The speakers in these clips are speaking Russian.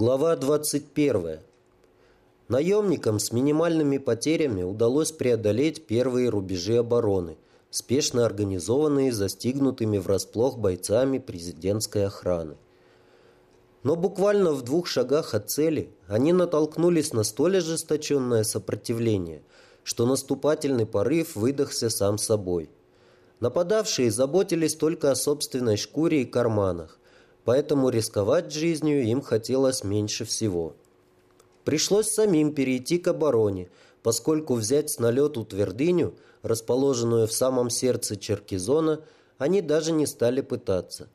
Глава 21. Наемникам с минимальными потерями удалось преодолеть первые рубежи обороны, спешно организованные застигнутыми врасплох бойцами президентской охраны. Но буквально в двух шагах от цели они натолкнулись на столь ожесточенное сопротивление, что наступательный порыв выдохся сам собой. Нападавшие заботились только о собственной шкуре и карманах, поэтому рисковать жизнью им хотелось меньше всего – Пришлось самим перейти к обороне, поскольку взять с налету твердыню, расположенную в самом сердце Черкизона, они даже не стали пытаться.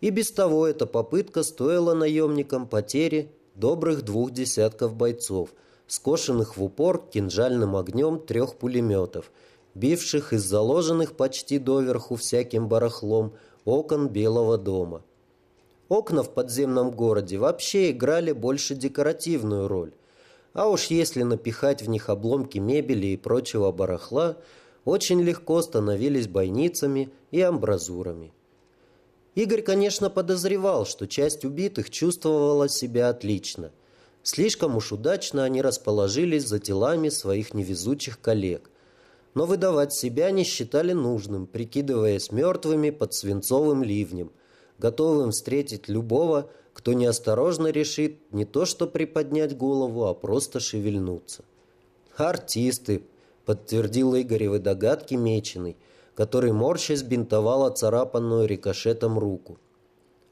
И без того эта попытка стоила наемникам потери добрых двух десятков бойцов, скошенных в упор кинжальным огнем трех пулеметов, бивших из заложенных почти доверху всяким барахлом окон Белого дома. Окна в подземном городе вообще играли больше декоративную роль. А уж если напихать в них обломки мебели и прочего барахла, очень легко становились бойницами и амбразурами. Игорь, конечно, подозревал, что часть убитых чувствовала себя отлично. Слишком уж удачно они расположились за телами своих невезучих коллег. Но выдавать себя не считали нужным, прикидываясь мертвыми под свинцовым ливнем – готовым встретить любого, кто неосторожно решит не то что приподнять голову, а просто шевельнуться. «Артисты», — подтвердил Игоревы догадки Меченый, который морщась бинтовал оцарапанную рикошетом руку.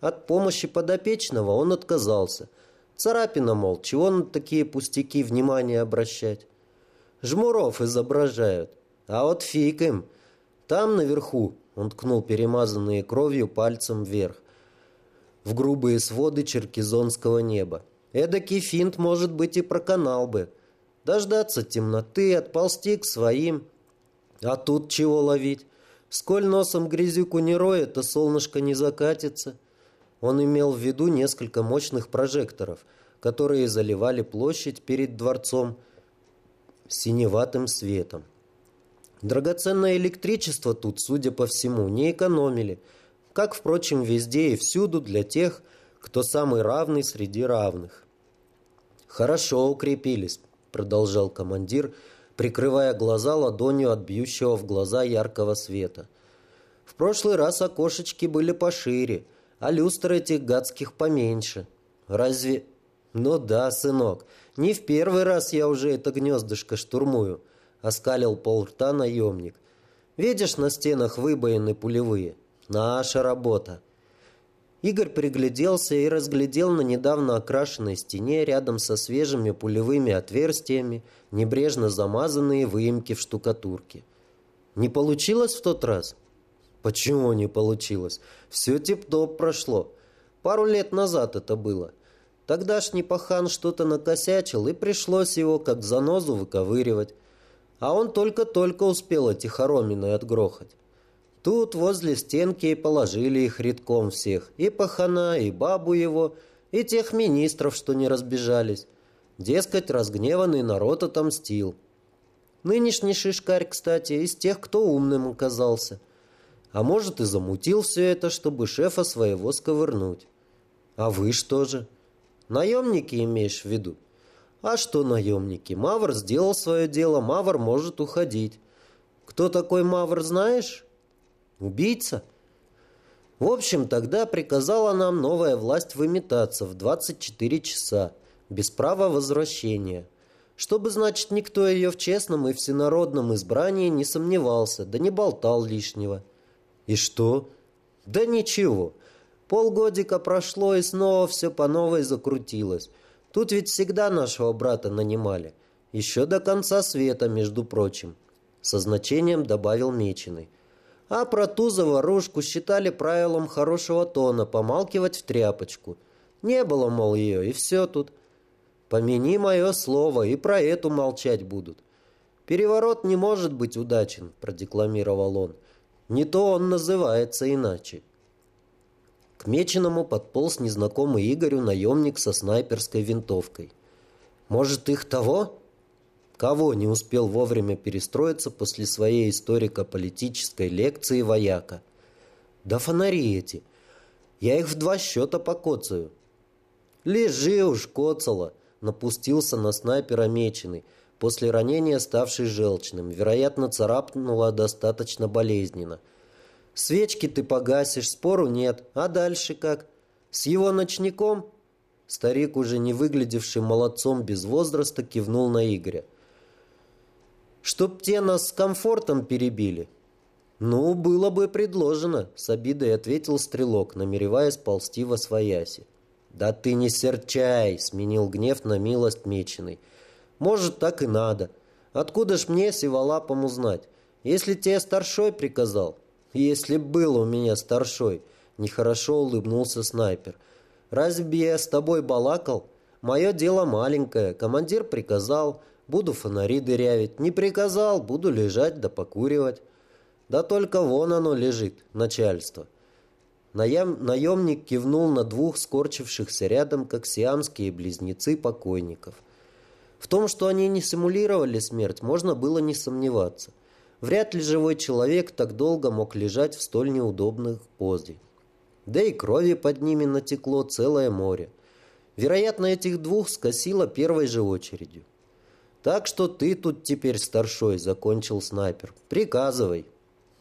От помощи подопечного он отказался. Царапина, мол, чего на такие пустяки внимание обращать? Жмуров изображают, а вот фиг им. Там наверху он ткнул перемазанные кровью пальцем вверх. В грубые своды черкизонского неба. Эдакий финт, может быть, и проканал бы. Дождаться темноты, отползти к своим. А тут чего ловить? Сколь носом грязюку не роет, то солнышко не закатится. Он имел в виду несколько мощных прожекторов, которые заливали площадь перед дворцом синеватым светом. Драгоценное электричество тут, судя по всему, не экономили, как, впрочем, везде и всюду для тех, кто самый равный среди равных. «Хорошо укрепились», — продолжал командир, прикрывая глаза ладонью от бьющего в глаза яркого света. «В прошлый раз окошечки были пошире, а люстры этих гадских поменьше. Разве...» «Ну да, сынок, не в первый раз я уже это гнездышко штурмую» оскалил полрта наемник. «Видишь на стенах выбоины пулевые? Наша работа!» Игорь пригляделся и разглядел на недавно окрашенной стене рядом со свежими пулевыми отверстиями небрежно замазанные выемки в штукатурке. «Не получилось в тот раз?» «Почему не получилось? Все тип-топ прошло. Пару лет назад это было. Тогдашний пахан что-то накосячил, и пришлось его как занозу выковыривать а он только-только успел эти хоромины отгрохать. Тут возле стенки положили их редком всех, и пахана, и бабу его, и тех министров, что не разбежались. Дескать, разгневанный народ отомстил. Нынешний шишкарь, кстати, из тех, кто умным оказался. А может, и замутил все это, чтобы шефа своего сковырнуть. А вы что же? Наемники имеешь в виду? А что наемники? Мавр сделал свое дело, Мавр может уходить. Кто такой Мавр, знаешь? Убийца? В общем, тогда приказала нам новая власть выметаться в 24 часа, без права возвращения. Чтобы, значит, никто ее в честном и всенародном избрании не сомневался, да не болтал лишнего. И что? Да ничего. Полгодика прошло, и снова все по новой закрутилось. Тут ведь всегда нашего брата нанимали. Еще до конца света, между прочим. Со значением добавил Меченый. А про ту заварушку считали правилом хорошего тона помалкивать в тряпочку. Не было, мол, ее, и все тут. Помяни мое слово, и про эту молчать будут. «Переворот не может быть удачен», — продекламировал он. «Не то он называется иначе». К Меченому подполз незнакомый Игорю наемник со снайперской винтовкой. «Может, их того?» Кого не успел вовремя перестроиться после своей историко-политической лекции вояка? «Да фонари эти! Я их в два счета покоцаю!» «Лежи уж, коцала!» — напустился на снайпера меченый, после ранения ставший желчным. Вероятно, царапнула достаточно болезненно. «Свечки ты погасишь, спору нет. А дальше как? С его ночником?» Старик, уже не выглядевший молодцом без возраста, кивнул на Игоря. «Чтоб те нас с комфортом перебили?» «Ну, было бы предложено», — с обидой ответил стрелок, намереваясь ползти во свояси. «Да ты не серчай!» — сменил гнев на милость меченый. «Может, так и надо. Откуда ж мне сиволапом узнать? Если тебе старшой приказал?» «Если был у меня старшой!» — нехорошо улыбнулся снайпер. «Разве я с тобой балакал? Мое дело маленькое. Командир приказал. Буду фонари дырявить. Не приказал, буду лежать да покуривать. Да только вон оно лежит, начальство». Наем, наемник кивнул на двух скорчившихся рядом, как сиамские близнецы покойников. В том, что они не симулировали смерть, можно было не сомневаться. Вряд ли живой человек так долго мог лежать в столь неудобных позе. Да и крови под ними натекло целое море. Вероятно, этих двух скосило первой же очередью. «Так что ты тут теперь старшой», — закончил снайпер. «Приказывай».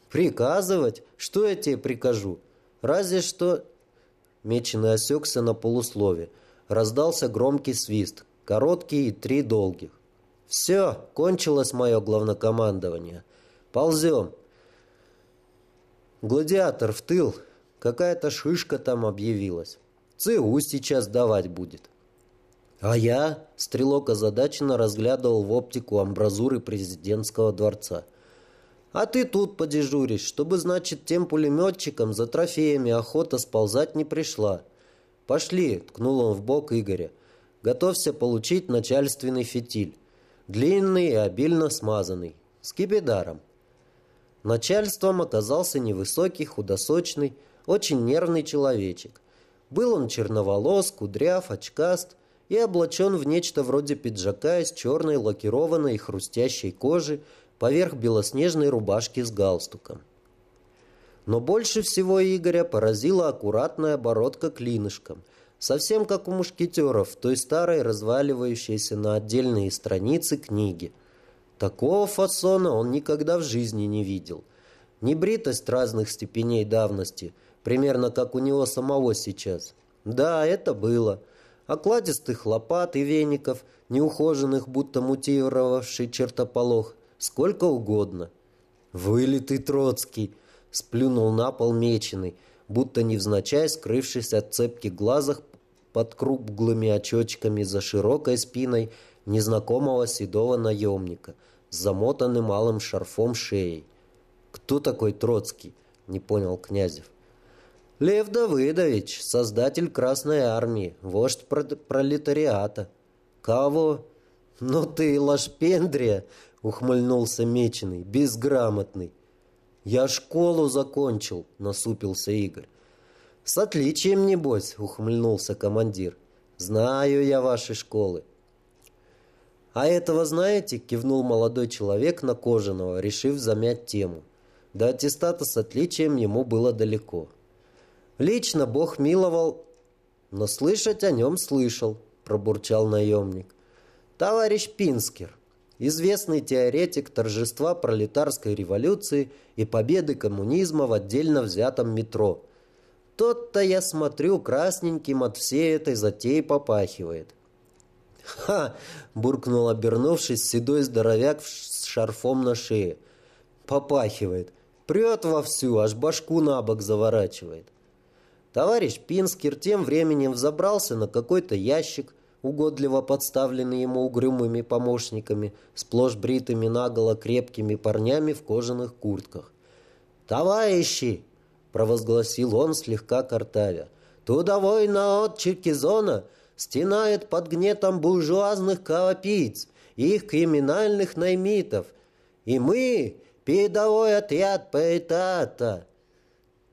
«Приказывать? Что я тебе прикажу?» Разве что...» Меченый осекся на полуслове. Раздался громкий свист, короткий и три долгих. «Все, кончилось мое главнокомандование. Ползем!» «Гладиатор в тыл. Какая-то шишка там объявилась. ЦУ сейчас давать будет». «А я?» — стрелок озадаченно разглядывал в оптику амбразуры президентского дворца. А ты тут подежуришь, чтобы, значит, тем пулеметчикам за трофеями охота сползать не пришла. Пошли, ткнул он в бок Игоря. Готовься получить начальственный фитиль. Длинный и обильно смазанный. С кипидаром. Начальством оказался невысокий, худосочный, очень нервный человечек. Был он черноволос, кудряв, очкаст и облачен в нечто вроде пиджака из черной лакированной и хрустящей кожи, поверх белоснежной рубашки с галстуком. Но больше всего Игоря поразила аккуратная бородка клинышком, совсем как у мушкетеров той старой разваливающейся на отдельные страницы книги. Такого фасона он никогда в жизни не видел. Небритость разных степеней давности, примерно как у него самого сейчас. Да, это было. Окладистых лопат и веников, неухоженных, будто мутировавший чертополох, сколько угодно. «Вылитый Троцкий!» — сплюнул на пол меченый, будто невзначай скрывшись от цепки глазах под круглыми очечками за широкой спиной незнакомого седого наемника замотанным малым шарфом шеей. «Кто такой Троцкий?» — не понял Князев. «Лев Давыдович, создатель Красной Армии, вождь пролетариата». «Кого?» «Ну ты, лашпендрия!» — ухмыльнулся Меченый, безграмотный. «Я школу закончил», — насупился Игорь. «С отличием, небось», — ухмыльнулся командир. «Знаю я ваши школы». «А этого знаете?» — кивнул молодой человек на Кожаного, решив замять тему. До аттестата с отличием ему было далеко. «Лично Бог миловал, но слышать о нем слышал», — пробурчал наемник. «Товарищ Пинскер, известный теоретик торжества пролетарской революции и победы коммунизма в отдельно взятом метро. Тот-то, я смотрю, красненьким от всей этой затеи попахивает. «Ха!» – буркнул обернувшись седой здоровяк с шарфом на шее. «Попахивает. Прет вовсю, аж башку на бок заворачивает». Товарищ Пинскер тем временем взобрался на какой-то ящик, угодливо подставленный ему угрюмыми помощниками, сплошь бритыми наголо крепкими парнями в кожаных куртках. «Товарищи!» — провозгласил он, слегка картавя. «Трудовой народ Черкизона стенает под гнетом буржуазных кровопийц и их криминальных наймитов, и мы — передовой отряд поэтата!»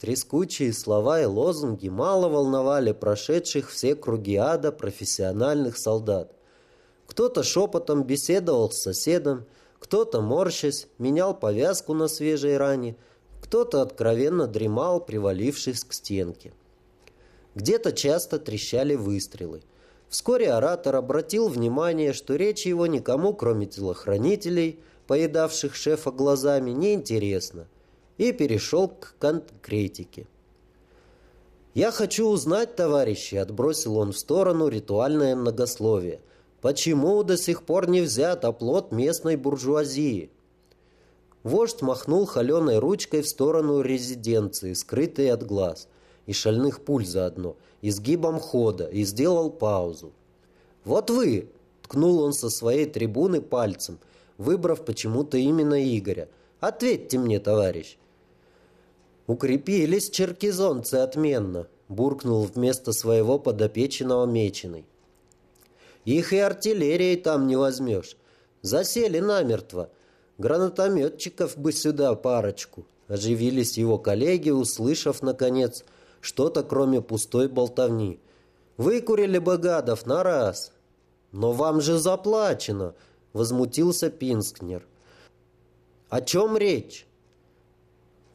Трескучие слова и лозунги мало волновали прошедших все круги ада профессиональных солдат. Кто-то шепотом беседовал с соседом, кто-то, морщась, менял повязку на свежей ране, кто-то откровенно дремал, привалившись к стенке. Где-то часто трещали выстрелы. Вскоре оратор обратил внимание, что речь его никому, кроме телохранителей, поедавших шефа глазами, не интересна, и перешел к конкретике. «Я хочу узнать, товарищи», — отбросил он в сторону ритуальное многословие, «почему до сих пор не взят оплот местной буржуазии?» Вождь махнул холеной ручкой в сторону резиденции, скрытой от глаз, и шальных пуль заодно, изгибом хода, и сделал паузу. «Вот вы!» — ткнул он со своей трибуны пальцем, выбрав почему-то именно Игоря. «Ответьте мне, товарищ!» «Укрепились черкизонцы отменно», — буркнул вместо своего подопеченного Меченый. «Их и артиллерией там не возьмешь. Засели намертво. Гранатометчиков бы сюда парочку». Оживились его коллеги, услышав, наконец, что-то кроме пустой болтовни. «Выкурили бы гадов на раз!» «Но вам же заплачено!» — возмутился Пинскнер. «О чем речь?»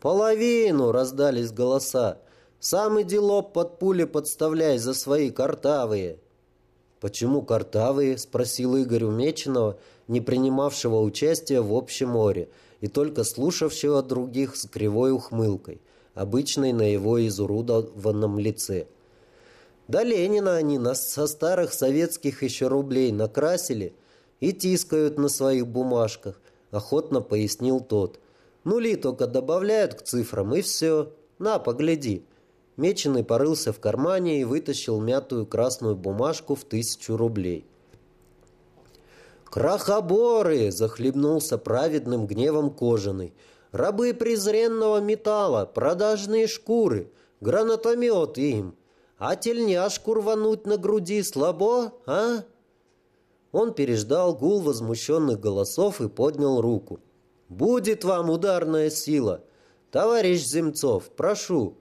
«Половину!» — раздались голоса. «Сам иди лоб под пули подставляй за свои картавые!» «Почему картавые?» — спросил Игорь Умеченного, не принимавшего участия в общем море и только слушавшего других с кривой ухмылкой, обычной на его изуродованном лице. «Да Ленина они нас со старых советских еще рублей накрасили и тискают на своих бумажках», — охотно пояснил тот. Нули только добавляют к цифрам, и все. На, погляди». Меченый порылся в кармане и вытащил мятую красную бумажку в тысячу рублей. «Крахоборы!» – захлебнулся праведным гневом кожаный. «Рабы презренного металла, продажные шкуры, гранатомет им. А тельняшку рвануть на груди слабо, а?» Он переждал гул возмущенных голосов и поднял руку. Будет вам ударная сила. Товарищ Земцов, прошу.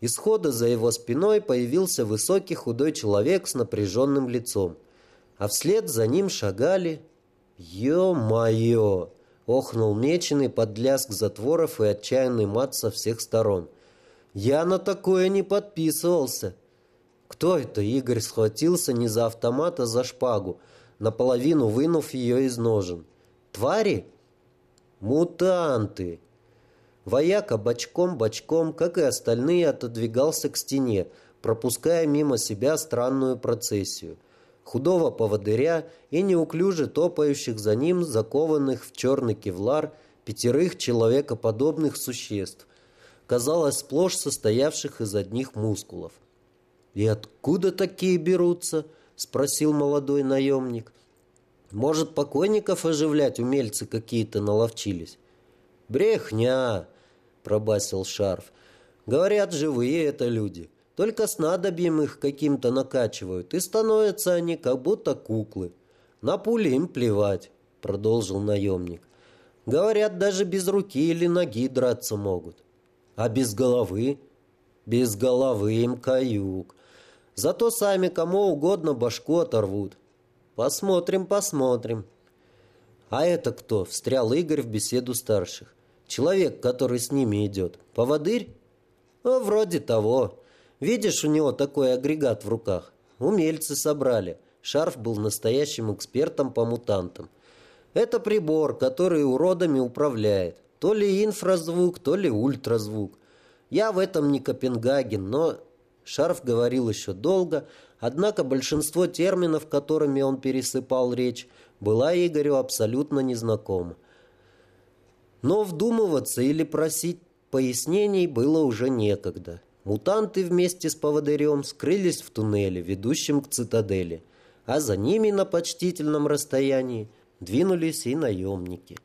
Из хода за его спиной появился высокий худой человек с напряженным лицом. А вслед за ним шагали... «Ё-моё!» — охнул меченый под лязг затворов и отчаянный мат со всех сторон. «Я на такое не подписывался!» «Кто это?» — Игорь схватился не за автомат, а за шпагу, наполовину вынув ее из ножен. «Твари?» «Мутанты!» Вояка бочком-бочком, как и остальные, отодвигался к стене, пропуская мимо себя странную процессию. Худого поводыря и неуклюже топающих за ним, закованных в черный кевлар, пятерых человекоподобных существ, казалось, сплошь состоявших из одних мускулов. «И откуда такие берутся?» — спросил молодой наемник. Может, покойников оживлять умельцы какие-то наловчились? Брехня, пробасил Шарф. Говорят, живые это люди. Только снадобьем их каким-то накачивают, и становятся они как будто куклы. На пули им плевать, продолжил наемник. Говорят, даже без руки или ноги драться могут. А без головы? Без головы им каюк. Зато сами кому угодно башку оторвут. Посмотрим, посмотрим. А это кто? Встрял Игорь в беседу старших. Человек, который с ними идет. Поводырь? Ну, вроде того. Видишь, у него такой агрегат в руках. Умельцы собрали. Шарф был настоящим экспертом по мутантам. Это прибор, который уродами управляет. То ли инфразвук, то ли ультразвук. Я в этом не Копенгаген, но Шарф говорил еще долго, однако большинство терминов, которыми он пересыпал речь, была Игорю абсолютно незнакома. Но вдумываться или просить пояснений было уже некогда. Мутанты вместе с поводырем скрылись в туннеле, ведущем к цитадели, а за ними на почтительном расстоянии двинулись и наемники –